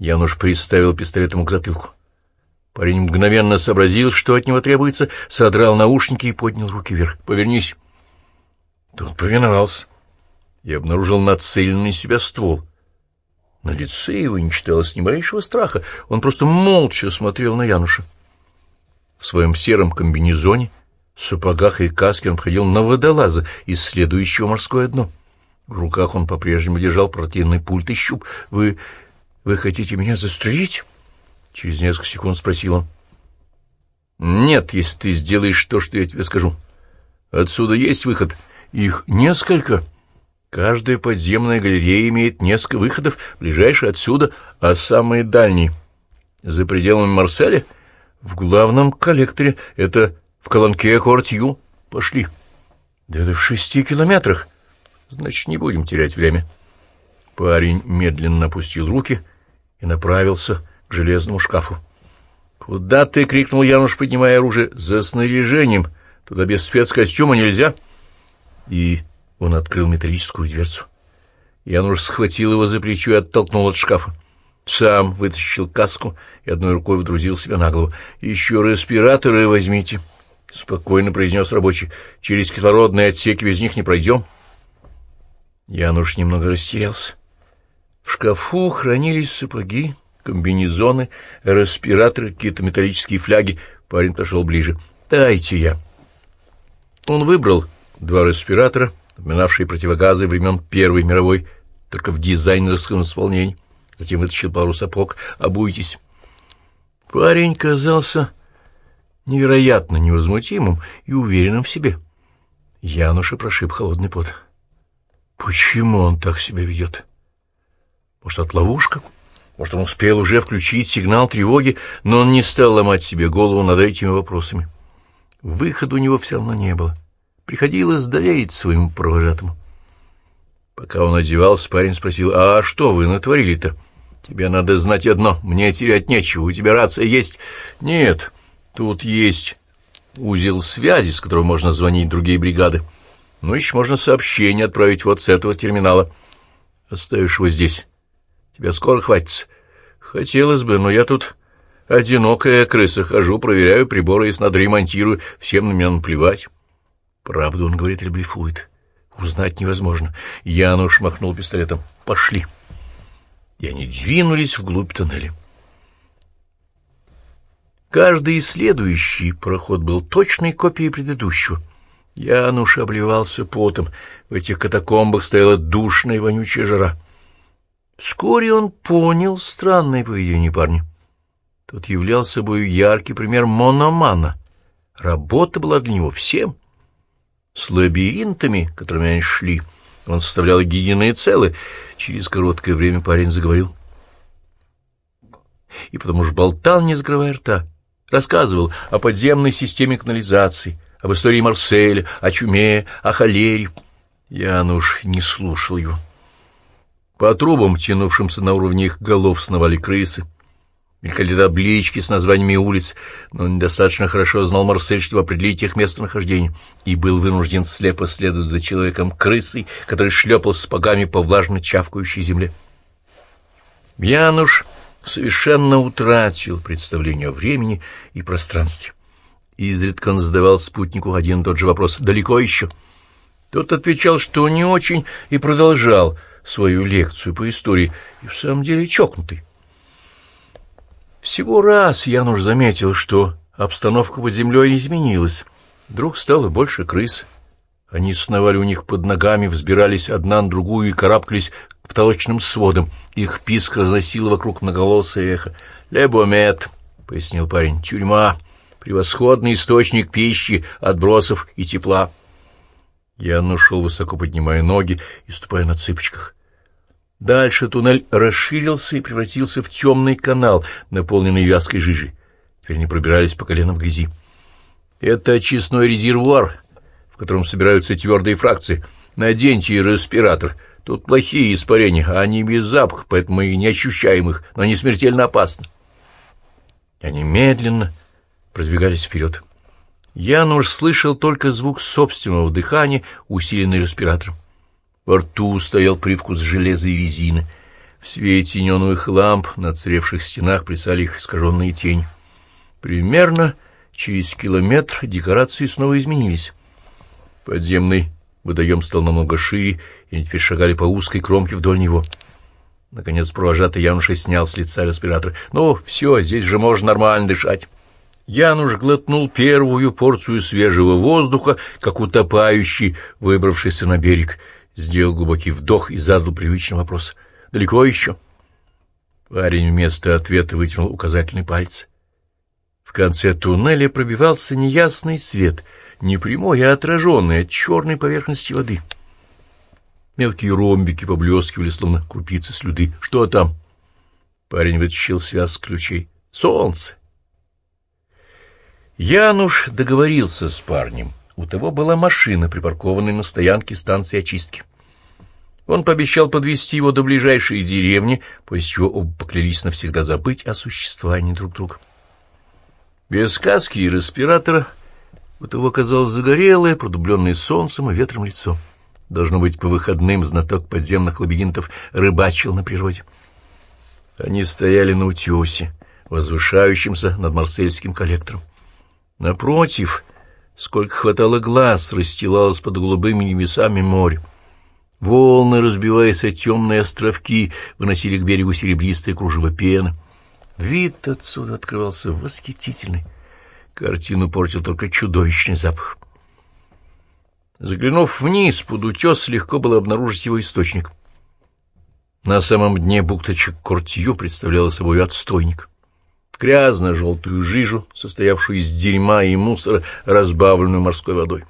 Януш приставил пистолет ему к затылку. Парень мгновенно сообразил, что от него требуется, содрал наушники и поднял руки вверх. «Повернись!» Тот повиновался и обнаружил нацеленный себя ствол. На лице его не читалось ни малейшего страха, он просто молча смотрел на Януша. В своем сером комбинезоне, сапогах и каске он ходил на водолаза, исследующего морское дно. В руках он по-прежнему держал противный пульт и щуп. «Вы... вы хотите меня застрелить?» Через несколько секунд спросил он. «Нет, если ты сделаешь то, что я тебе скажу. Отсюда есть выход. Их несколько. Каждая подземная галерея имеет несколько выходов, ближайший отсюда, а самый дальний. За пределами Марселя, в главном коллекторе, это в Колонке Кортью. Пошли. Да это в шести километрах. Значит, не будем терять время». Парень медленно опустил руки и направился к железному шкафу. «Куда ты?» — крикнул Януш, поднимая оружие. «За снаряжением. Туда без спецкостюма нельзя». И он открыл металлическую дверцу. Януш схватил его за плечо и оттолкнул от шкафа. Сам вытащил каску и одной рукой вдрузил себя на голову. «Еще респираторы возьмите», — спокойно произнес рабочий. «Через кислородные отсеки без них не пройдем». Януш немного растерялся. В шкафу хранились сапоги, комбинезоны, респираторы, какие-то металлические фляги. Парень пошел ближе. «Дайте я». Он выбрал два респиратора, напоминавшие противогазы времен Первой мировой, только в дизайнерском исполнении. Затем вытащил пару сапог. «Обуйтесь». Парень казался невероятно невозмутимым и уверенным в себе. Януша прошиб холодный пот. Почему он так себя ведет? Может, от ловушка? Может, он успел уже включить сигнал тревоги, но он не стал ломать себе голову над этими вопросами. Выхода у него все равно не было. Приходилось доверить своему провожатому. Пока он одевался, парень спросил, «А что вы натворили-то? Тебе надо знать одно, мне терять нечего, у тебя рация есть?» «Нет, тут есть узел связи, с которого можно звонить другие бригады. Ну, еще можно сообщение отправить вот с этого терминала. Оставишь его здесь». Тебя скоро хватится. Хотелось бы, но я тут одинокая крыса. Хожу, проверяю приборы, если надо ремонтирую. Всем на меня наплевать. Правду он говорит или блефует. Узнать невозможно. Януш махнул пистолетом. Пошли. И они двинулись вглубь тоннеля. Каждый следующий проход был точной копией предыдущего. Януш обливался потом. В этих катакомбах стояла душная вонючая жара. Вскоре он понял странное поведение парня. Тот являл собой яркий пример мономана. Работа была для него всем. С лабиринтами, которыми они шли, он составлял единое целое. Через короткое время парень заговорил. И потому же болтал, не закрывая рта. Рассказывал о подземной системе канализации, об истории Марселя, о чуме, о холере. Я, ну уж, не слушал его. По трубам, тянувшимся на уровне их голов, сновали крысы. Мелькали таблички с названиями улиц, но он недостаточно хорошо знал Марсель, чтобы определить их местонахождение, и был вынужден слепо следовать за человеком-крысой, который шлепал сапогами по влажно чавкающей земле. Януш совершенно утратил представление о времени и пространстве. Изредка он задавал спутнику один и тот же вопрос «Далеко еще?». Тот отвечал, что не очень, и продолжал — свою лекцию по истории и в самом деле чокнутый. Всего раз Януш заметил, что обстановка под землей изменилась. Вдруг стало больше крыс. Они сновали у них под ногами, взбирались одна на другую и карабкались к потолочным сводам. Их писк разносил вокруг многоголосое эхо. «Лебомет», — пояснил парень, — «тюрьма, превосходный источник пищи, отбросов и тепла». Я нашел, высоко поднимая ноги и ступая на цыпочках. Дальше туннель расширился и превратился в темный канал, наполненный вязкой жижей. Теперь они пробирались по колено в грязи. Это очистной резервуар, в котором собираются твердые фракции. Наденьте респиратор. Тут плохие испарения, а они без запаха, поэтому мы не ощущаем их, но они смертельно опасны. Они медленно продвигались вперед. Януш слышал только звук собственного дыхания, усиленный респиратором. Во рту стоял привкус железа и резины. В свете неоновых ламп на царевших стенах плясали их искаженные тени. Примерно через километр декорации снова изменились. Подземный водоем стал намного шире, и они теперь шагали по узкой кромке вдоль него. Наконец провожатый Януша снял с лица респиратор. «Ну, все, здесь же можно нормально дышать». Януш глотнул первую порцию свежего воздуха, как утопающий, выбравшийся на берег. Сделал глубокий вдох и задал привычный вопрос. «Далеко еще?» Парень вместо ответа вытянул указательный палец. В конце туннеля пробивался неясный свет, не прямой, а отраженный от черной поверхности воды. Мелкие ромбики поблескивали, словно крупицы слюды. «Что там?» Парень вытащил связь ключей. «Солнце!» Януш договорился с парнем. У того была машина, припаркованная на стоянке станции очистки. Он пообещал подвести его до ближайшей деревни, после чего оба поклялись навсегда забыть о существовании друг друга. Без сказки и респиратора у того казалось загорелое, продубленное солнцем и ветром лицо. Должно быть, по выходным знаток подземных лабиринтов рыбачил на природе. Они стояли на утесе, возвышающемся над марсельским коллектором. Напротив, сколько хватало глаз, расстилалось под голубыми небесами море. Волны, разбиваясь о темные островки, выносили к берегу серебристое кружево пены. Вид отсюда открывался восхитительный. Картину портил только чудовищный запах. Заглянув вниз, под утес легко было обнаружить его источник. На самом дне бухточек Кортью представляла собой отстойник. Грязно-желтую жижу, состоявшую из дерьма и мусора, разбавленную морской водой.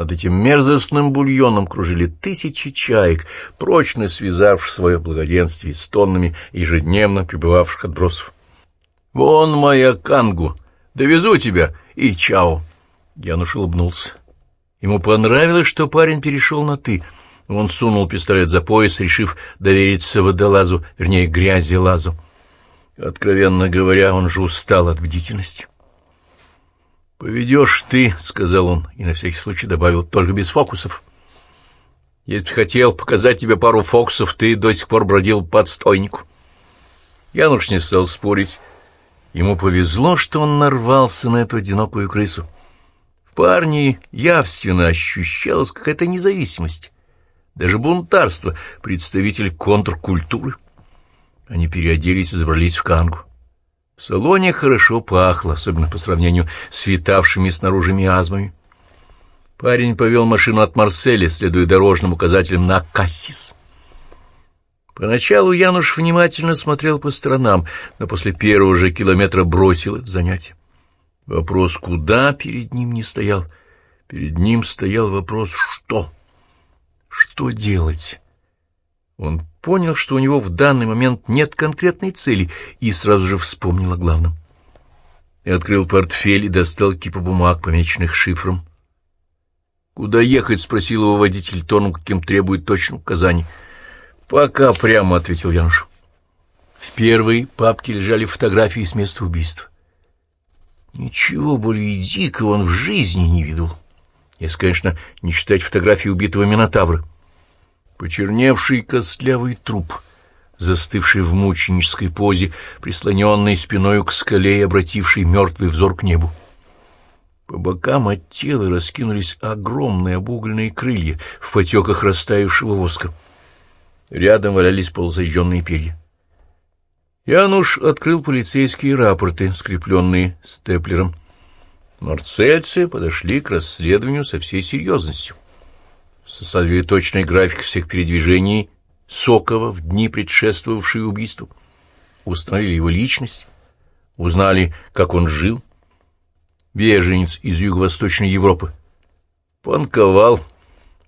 Над этим мерзостным бульоном кружили тысячи чаек, прочно связавших свое благоденствие с тоннами ежедневно прибывавших отбросов. «Вон моя кангу! Довезу тебя! И чао!» Януш улыбнулся. Ему понравилось, что парень перешел на «ты». Он сунул пистолет за пояс, решив довериться водолазу, вернее, грязи лазу. Откровенно говоря, он же устал от бдительности. «Поведешь ты», — сказал он, и на всякий случай добавил, — «только без фокусов». «Если бы хотел показать тебе пару фокусов, ты до сих пор бродил под стойнику». Януш не стал спорить. Ему повезло, что он нарвался на эту одинокую крысу. В парне явственно ощущалась какая-то независимость, даже бунтарство, представитель контркультуры. Они переоделись и забрались в кангу. В салоне хорошо пахло, особенно по сравнению с витавшими снаружи миазмами. Парень повел машину от Марселя, следуя дорожным указателям на Кассис. Поначалу Януш внимательно смотрел по сторонам, но после первого же километра бросил это занятие. Вопрос «куда» перед ним не стоял. Перед ним стоял вопрос «что?». Что делать? Он понял, что у него в данный момент нет конкретной цели, и сразу же вспомнил о главном. И открыл портфель и достал кипу бумаг, помеченных шифром. «Куда ехать?» — спросил его водитель тоном, каким требует точных указаний. «Пока прямо», — ответил Януш. В первой папке лежали фотографии с места убийства. Ничего более дикого он в жизни не видел, если, конечно, не считать фотографии убитого Минотавра. Почерневший костлявый труп, застывший в мученической позе, прислоненный спиною к скале и обративший мертвый взор к небу. По бокам от тела раскинулись огромные обугленные крылья в потеках растаявшего воска. Рядом валялись полузажженные перья. Януш открыл полицейские рапорты, скрепленные степлером. Марцельцы подошли к расследованию со всей серьезностью составили точный график всех передвижений Сокова в дни, предшествовавшие убийству, установили его личность, узнали, как он жил, беженец из Юго-Восточной Европы, панковал,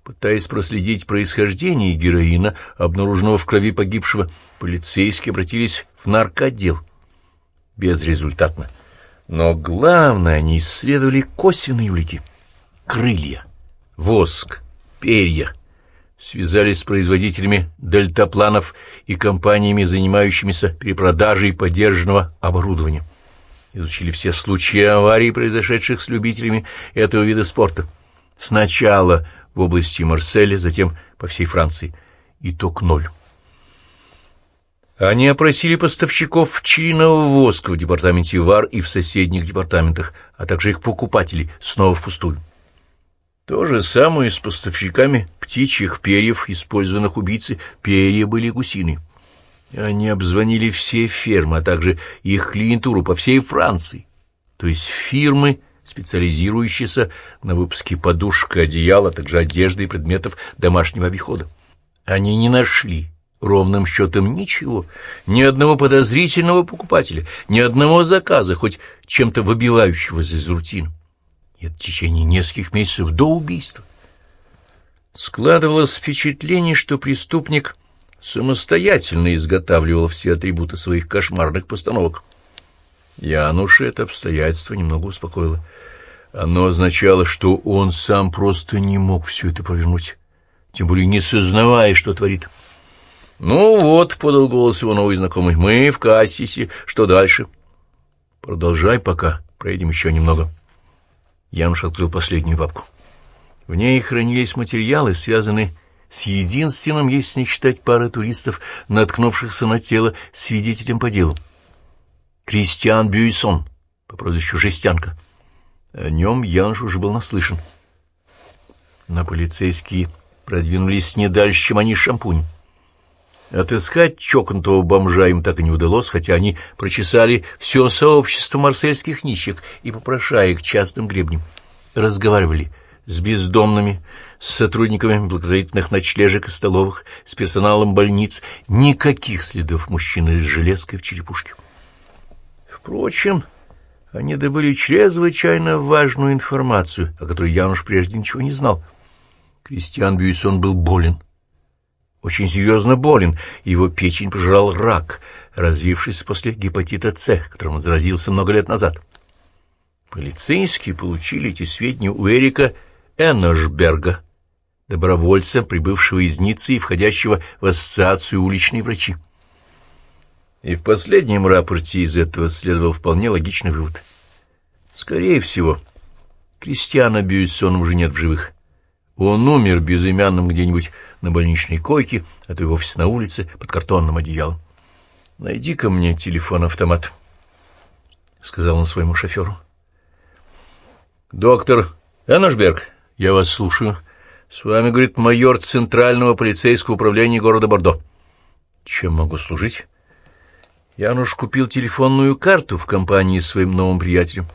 пытаясь проследить происхождение героина, обнаруженного в крови погибшего, полицейские обратились в наркотдел. Безрезультатно. Но главное, они исследовали косвенные улики. Крылья, воск, перья. Связались с производителями дельтапланов и компаниями, занимающимися перепродажей подержанного оборудования. Изучили все случаи аварий, произошедших с любителями этого вида спорта. Сначала в области Марселя, затем по всей Франции. Итог ноль. Они опросили поставщиков пчелиного воска в департаменте ВАР и в соседних департаментах, а также их покупателей, снова впустую. То же самое с поставщиками птичьих перьев, использованных убийцы, перья были гусиные. Они обзвонили все фермы, а также их клиентуру по всей Франции, то есть фирмы, специализирующиеся на выпуске подушек и одеял, а также одежды и предметов домашнего обихода. Они не нашли ровным счетом ничего, ни одного подозрительного покупателя, ни одного заказа, хоть чем-то выбивающегося из рутины. Это в течение нескольких месяцев до убийства. Складывалось впечатление, что преступник самостоятельно изготавливал все атрибуты своих кошмарных постановок. Януша это обстоятельство немного успокоило. Оно означало, что он сам просто не мог все это повернуть, тем более не сознавая, что творит. «Ну вот», — подал голос его новый знакомый, — «мы в Кассисе. Что дальше?» «Продолжай пока. Проедем еще немного». Януш открыл последнюю папку. В ней хранились материалы, связанные с единственным, если не считать пары туристов, наткнувшихся на тело свидетелем по делу. Кристиан Бюйсон, по прозвищу Жестянка. О нем Януш уже был наслышан. На полицейские продвинулись не дальше, чем они шампунь. Отыскать чокнутого бомжа им так и не удалось, хотя они прочесали все сообщество марсельских нищих и, попрошая их частным гребнем, разговаривали с бездомными, с сотрудниками благотворительных ночлежек и столовых, с персоналом больниц, никаких следов мужчины с железкой в черепушке. Впрочем, они добыли чрезвычайно важную информацию, о которой Януш прежде ничего не знал. Кристиан Бюйсон был болен очень серьезно болен, его печень пожрал рак, развившийся после гепатита С, которым он заразился много лет назад. Полицейские получили эти сведения у Эрика Энношберга, добровольца, прибывшего из Ниццы и входящего в ассоциацию уличной врачи. И в последнем рапорте из этого следовал вполне логичный вывод. Скорее всего, Кристиана Бюйсона уже нет в живых. Он умер безымянным где-нибудь на больничной койке, а то и вовсе на улице под картонным одеялом. «Найди-ка мне телефон-автомат», — сказал он своему шоферу. «Доктор Энношберг, я вас слушаю. С вами, — говорит, — майор Центрального полицейского управления города Бордо. Чем могу служить?» Януш купил телефонную карту в компании с своим новым приятелем.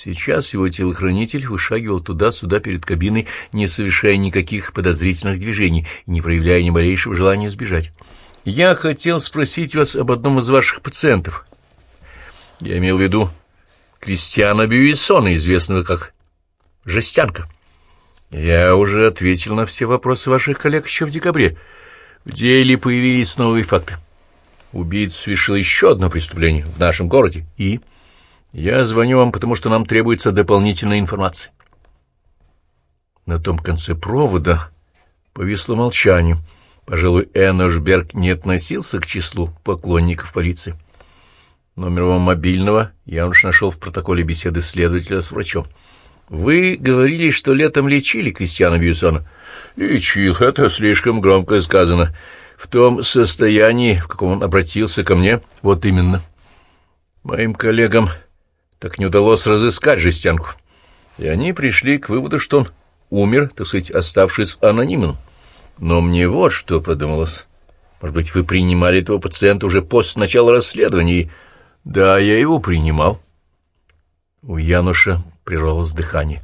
Сейчас его телохранитель вышагивал туда-сюда перед кабиной, не совершая никаких подозрительных движений не проявляя ни малейшего желания сбежать. «Я хотел спросить вас об одном из ваших пациентов. Я имел в виду Кристиана Бюйсона, известного как Жестянка. Я уже ответил на все вопросы ваших коллег еще в декабре. В деле появились новые факты. Убийца совершил еще одно преступление в нашем городе и... Я звоню вам, потому что нам требуется дополнительная информация. На том конце провода повисло молчание. Пожалуй, Энношберг не относился к числу поклонников полиции. Номер его мобильного я уж нашел в протоколе беседы следователя с врачом. «Вы говорили, что летом лечили Кристиана Бьюсона?» «Лечил, это слишком громко сказано. В том состоянии, в каком он обратился ко мне, вот именно. Моим коллегам так не удалось разыскать жестянку. И они пришли к выводу, что он умер, так сказать, оставшись анонимным. Но мне вот что подумалось. Может быть, вы принимали этого пациента уже после начала расследования? Да, я его принимал. У Януша прервалось дыхание.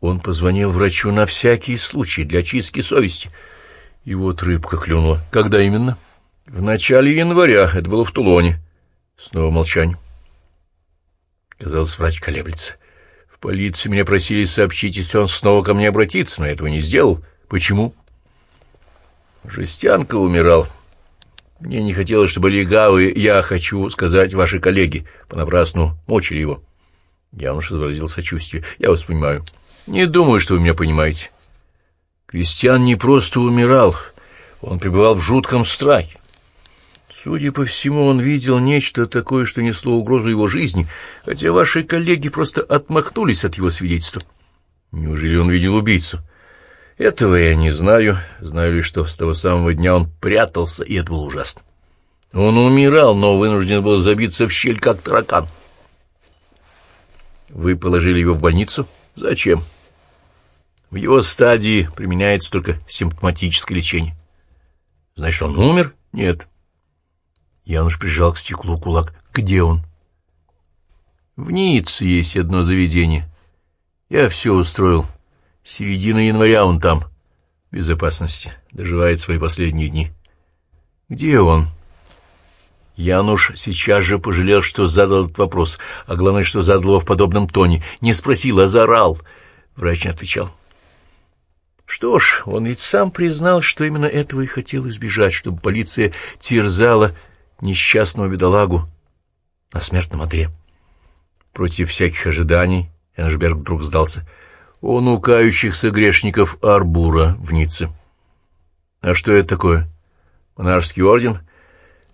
Он позвонил врачу на всякий случай, для чистки совести. И вот рыбка клюнула. Когда именно? В начале января. Это было в Тулоне. Снова молчание. Казалось, врач колеблется. В полиции меня просили сообщить, если он снова ко мне обратится, но этого не сделал. Почему? Жестянка умирал. Мне не хотелось, чтобы легавые, я хочу сказать, ваши коллеги, понапрасну мочили его. Януш изобразил сочувствие. Я вас понимаю. Не думаю, что вы меня понимаете. Кристиан не просто умирал, он пребывал в жутком страхе. Судя по всему, он видел нечто такое, что несло угрозу его жизни, хотя ваши коллеги просто отмахнулись от его свидетельства. Неужели он видел убийцу? Этого я не знаю. Знаю лишь, что с того самого дня он прятался, и это было ужасно. Он умирал, но вынужден был забиться в щель, как таракан. Вы положили его в больницу? Зачем? В его стадии применяется только симптоматическое лечение. Значит, он умер? Нет. Януш прижал к стеклу кулак. Где он? В Ницце есть одно заведение. Я все устроил. Середина января он там. Безопасности. Доживает свои последние дни. Где он? Януш сейчас же пожалел, что задал этот вопрос, а главное, что задал его в подобном тоне. Не спросил, а заорал. Врач не отвечал. Что ж, он ведь сам признал, что именно этого и хотел избежать, чтобы полиция терзала несчастного бедолагу на смертном одре. Против всяких ожиданий Эншберг вдруг сдался. Он у кающихся грешников Арбура в Ницце. А что это такое? Монашеский орден?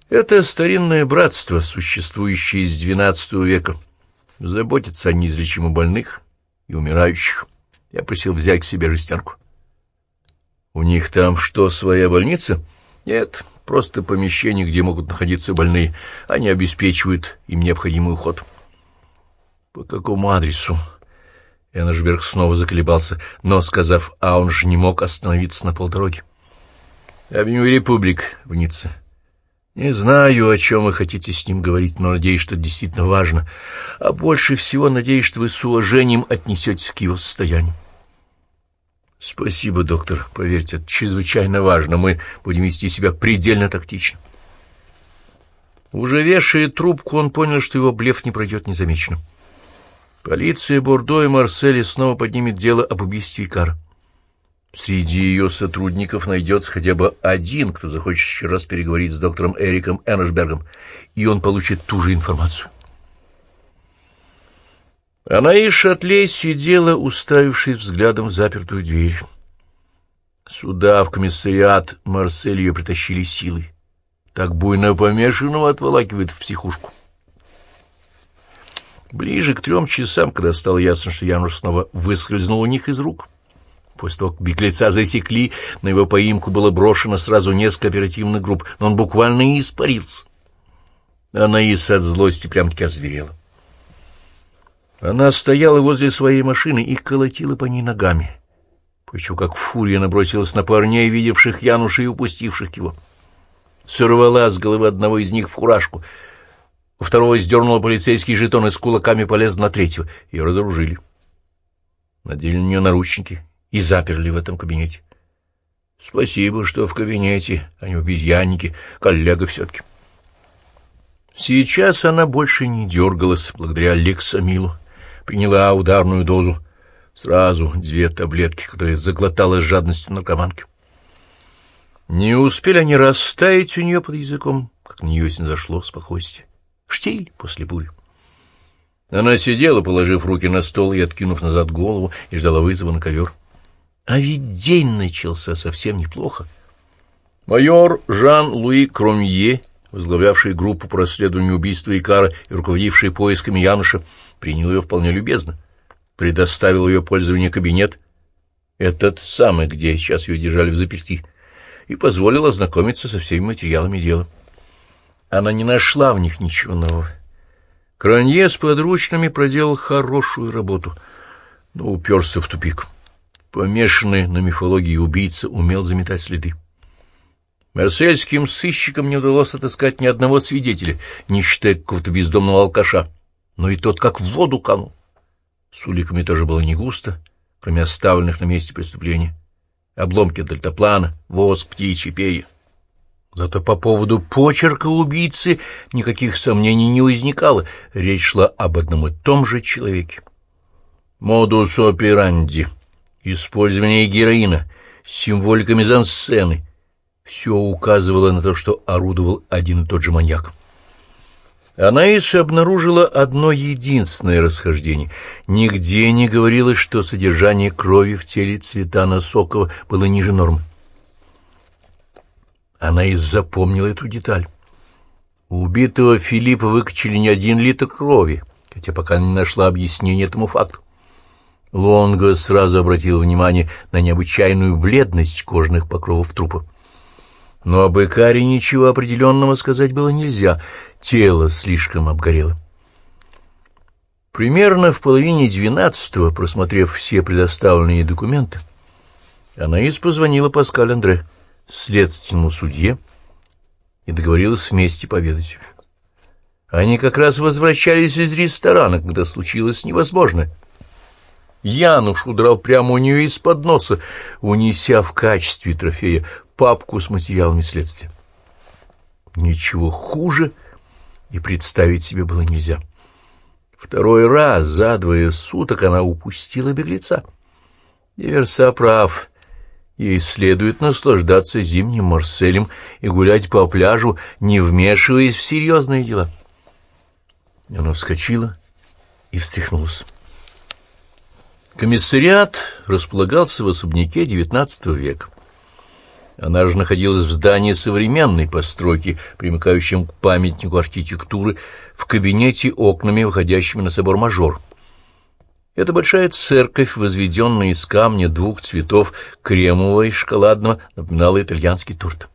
Это старинное братство, существующее с XII века. Заботится о неизлечимо больных и умирающих. Я просил взять к себе жестянку. У них там что, своя больница? Нет, просто помещение, где могут находиться больные. Они обеспечивают им необходимый уход. По какому адресу? Эннешберг снова заколебался, но, сказав «а», он же не мог остановиться на полдороги. «Авеню Републик в Ницце». «Не знаю, о чем вы хотите с ним говорить, но надеюсь, что это действительно важно. А больше всего надеюсь, что вы с уважением отнесетесь к его состоянию». «Спасибо, доктор. Поверьте, это чрезвычайно важно. Мы будем вести себя предельно тактично». Уже вешая трубку, он понял, что его блеф не пройдет незамеченным. Полиция Бордо и Марселя снова поднимет дело об убийстве Икара. Среди ее сотрудников найдется хотя бы один, кто захочет еще раз переговорить с доктором Эриком Эннешбергом, и он получит ту же информацию. Она и Шатлей сидела, уставившись взглядом в запертую дверь. Сюда, в комиссариат, Марсель ее притащили силой. Так буйно помешанного отволакивает в психушку. Ближе к трем часам, когда стало ясно, что Януш снова выскользнул у них из рук, после того, как беглеца засекли, на его поимку было брошено сразу несколько оперативных групп, но он буквально и испарился. Анаис от злости прям-таки озверела. Она стояла возле своей машины и колотила по ней ногами. Почему как фурия набросилась на парней, видевших Януша и упустивших его. Сорвала с головы одного из них в фуражку. У второго сдернула полицейский жетон и с кулаками полез на третьего. Ее разоружили. Надели на нее наручники и заперли в этом кабинете. Спасибо, что в кабинете, а не в обезьяннике, коллега все-таки. Сейчас она больше не дергалась благодаря Лексамилу приняла ударную дозу. Сразу две таблетки, которые заглотала с жадностью наркоманки. Не успели они растаять у нее под языком, как на нее зашло спокойствие. Штиль после бури. Она сидела, положив руки на стол и откинув назад голову, и ждала вызова на ковер. А ведь день начался совсем неплохо. Майор Жан-Луи Кромье, возглавлявший группу по расследованию убийства Икара и руководивший поисками Януша, принял ее вполне любезно, предоставил ее пользование кабинет, этот самый, где сейчас ее держали в заперти, и позволил ознакомиться со всеми материалами дела. Она не нашла в них ничего нового. Кранье с подручными проделал хорошую работу, но уперся в тупик. Помешанный на мифологии убийца умел заметать следы. Марсельским сыщикам не удалось отыскать ни одного свидетеля, не считая какого-то бездомного алкаша но и тот как в воду канул. С уликами тоже было не густо, кроме оставленных на месте преступления. Обломки дельтаплана, воск, птичьи перья. Зато по поводу почерка убийцы никаких сомнений не возникало. Речь шла об одном и том же человеке. Модус операнди, использование героина, символика мизансцены — все указывало на то, что орудовал один и тот же маньяк. Анаис обнаружила одно единственное расхождение. Нигде не говорилось, что содержание крови в теле Цветана Сокова было ниже нормы. Анаис запомнила эту деталь. У убитого Филиппа выкачали не один литр крови, хотя пока не нашла объяснения этому факту. Лонго сразу обратил внимание на необычайную бледность кожных покровов трупа. Но об Икаре ничего определенного сказать было нельзя, тело слишком обгорело. Примерно в половине двенадцатого, просмотрев все предоставленные документы, Анаис позвонила Паскаль Андре, следственному судье, и договорилась вместе поведать. Они как раз возвращались из ресторана, когда случилось невозможное. Януш удрал прямо у нее из-под носа, унеся в качестве трофея папку с материалами следствия. Ничего хуже и представить себе было нельзя. Второй раз за двое суток она упустила беглеца. Диверса прав. Ей следует наслаждаться зимним Марселем и гулять по пляжу, не вмешиваясь в серьезные дела. Она вскочила и встряхнулась. Комиссариат располагался в особняке XIX века. Она же находилась в здании современной постройки, примыкающем к памятнику архитектуры, в кабинете окнами, выходящими на собор Мажор. Эта большая церковь, возведенная из камня двух цветов, кремового и шоколадного, напоминала итальянский торт.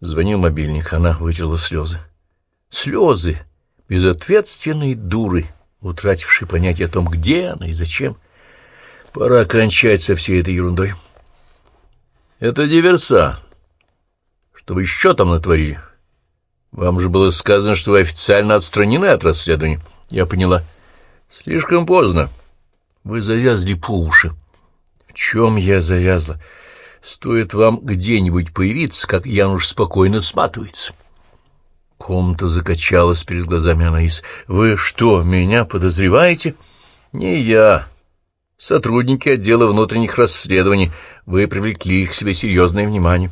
Звонил мобильник, она вытерла слезы. Слезы безответственной дуры, утратившей понятие о том, где она и зачем. Пора кончать со всей этой ерундой. Это диверса. Что вы еще там натворили? Вам же было сказано, что вы официально отстранены от расследования. Я поняла. Слишком поздно. Вы завязли по уши. В чем я завязла? Стоит вам где-нибудь появиться, как Януш спокойно сматывается. Комната закачалась перед глазами Анаис. «Вы что, меня подозреваете?» «Не я. Сотрудники отдела внутренних расследований. Вы привлекли к себе серьезное внимание».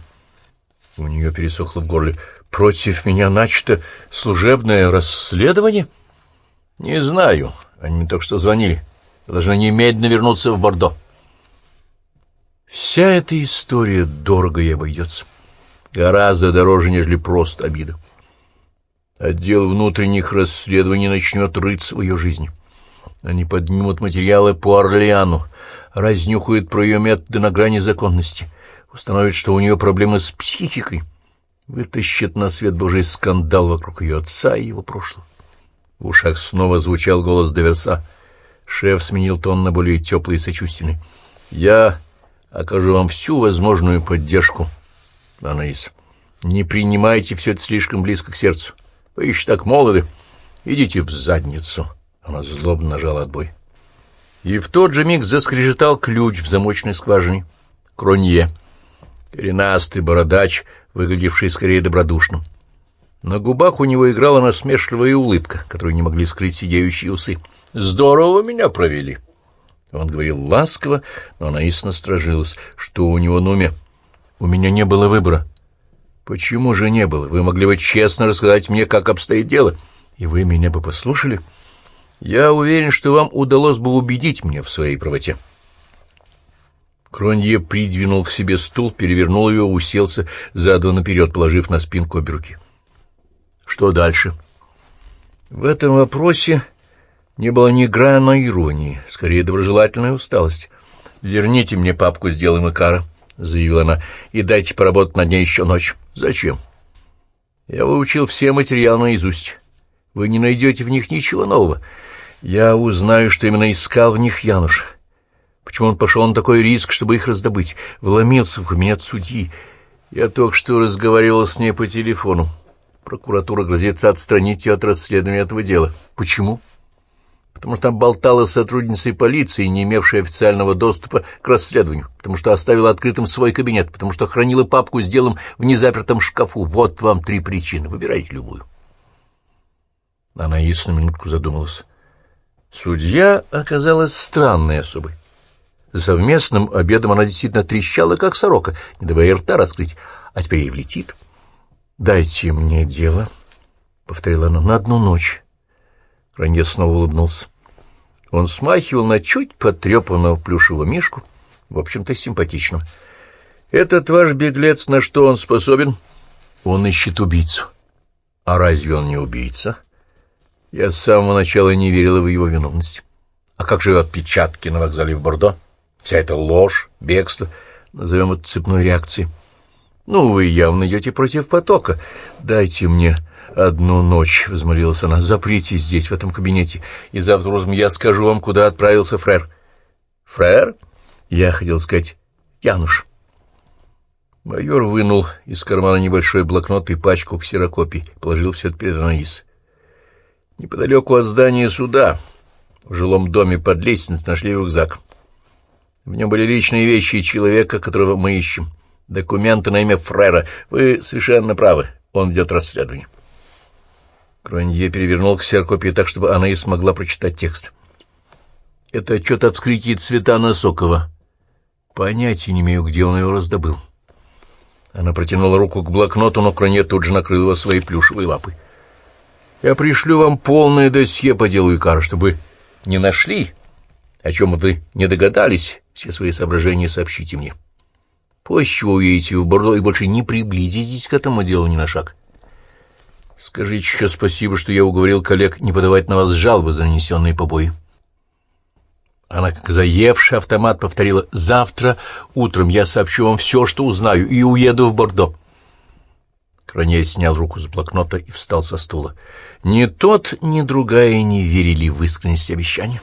У нее пересохло в горле. «Против меня начато служебное расследование?» «Не знаю. Они мне только что звонили. Должны немедленно вернуться в Бордо». Вся эта история дорого ей обойдется. Гораздо дороже, нежели просто обида. Отдел внутренних расследований начнет рыться в ее жизни. Они поднимут материалы по Орлеану, разнюхают про ее методы на грани законности, установят, что у нее проблемы с психикой, вытащат на свет Божий скандал вокруг ее отца и его прошлого. В ушах снова звучал голос Деверса. Шеф сменил тон на более теплый и сочувственный. «Я окажу вам всю возможную поддержку, Анаис. Не принимайте все это слишком близко к сердцу. Вы еще так молоды. Идите в задницу. Она злобно нажала отбой. И в тот же миг заскрежетал ключ в замочной скважине. Кронье. Коренастый бородач, выглядевший скорее добродушным. На губах у него играла насмешливая улыбка, которую не могли скрыть сидеющие усы. «Здорово меня провели!» Он говорил ласково, но она истинно сторожилась. Что у него на уме? «У меня не было выбора. Почему же не было? Вы могли бы честно рассказать мне, как обстоит дело, и вы меня бы послушали. Я уверен, что вам удалось бы убедить меня в своей правоте. Кронье придвинул к себе стул, перевернул его, уселся задом наперед, положив на спинку обе руки. Что дальше? В этом вопросе не было ни грана иронии, скорее доброжелательная усталость. «Верните мне папку с делом Икара», — заявила она, — «и дайте поработать над ней еще ночь». Зачем? Я выучил все материалы наизусть. Вы не найдете в них ничего нового. Я узнаю, что именно искал в них Януш. Почему он пошел на такой риск, чтобы их раздобыть? Вломился в кабинет судьи. Я только что разговаривал с ней по телефону. Прокуратура грозится отстранить ее от расследования этого дела. Почему? потому что там болтала сотрудницей полиции, не имевшая официального доступа к расследованию, потому что оставила открытым свой кабинет, потому что хранила папку с делом в незапертом шкафу. Вот вам три причины. Выбирайте любую. Она ясно минутку задумалась. Судья оказалась странной особой. За совместным обедом она действительно трещала, как сорока, не давая рта раскрыть, а теперь ей влетит. «Дайте мне дело», — повторила она, — «на одну ночь». Ранье снова улыбнулся. Он смахивал на чуть потрепанного плюшевого мишку, в общем-то, симпатичного. «Этот ваш беглец, на что он способен?» «Он ищет убийцу». «А разве он не убийца?» Я с самого начала не верила в его виновность. «А как же отпечатки на вокзале в Бордо? Вся эта ложь, бегство, назовем это цепной реакцией». Ну, вы явно идете против потока. Дайте мне одну ночь, — возмолилась она. Заприте здесь, в этом кабинете, и завтра утром я скажу вам, куда отправился фрер. Фрер? Я хотел сказать Януш. Майор вынул из кармана небольшой блокнот и пачку ксерокопий, положил все это перед Анаис. Неподалеку от здания суда, в жилом доме под лестницей, нашли рюкзак. В нем были личные вещи человека, которого мы ищем. Документы на имя Фрера. Вы совершенно правы. Он ведет расследование. Кронье перевернул ксерокопию так, чтобы она и смогла прочитать текст. Это отчет от вскрытии цвета Носокова. Понятия не имею, где он его раздобыл. Она протянула руку к блокноту, но Кронье тут же накрыл его своей плюшевой лапой. Я пришлю вам полное досье по делу Икара, чтобы не нашли, о чем вы не догадались, все свои соображения сообщите мне. Позже вы уедете в Бордо и больше не приблизитесь к этому делу ни на шаг. Скажите еще спасибо, что я уговорил коллег не подавать на вас жалобы за нанесенные побои. Она, как заевший автомат, повторила «Завтра утром я сообщу вам все, что узнаю, и уеду в Бордо». Кроней снял руку с блокнота и встал со стула. Ни тот, ни другая не верили в искренность обещания.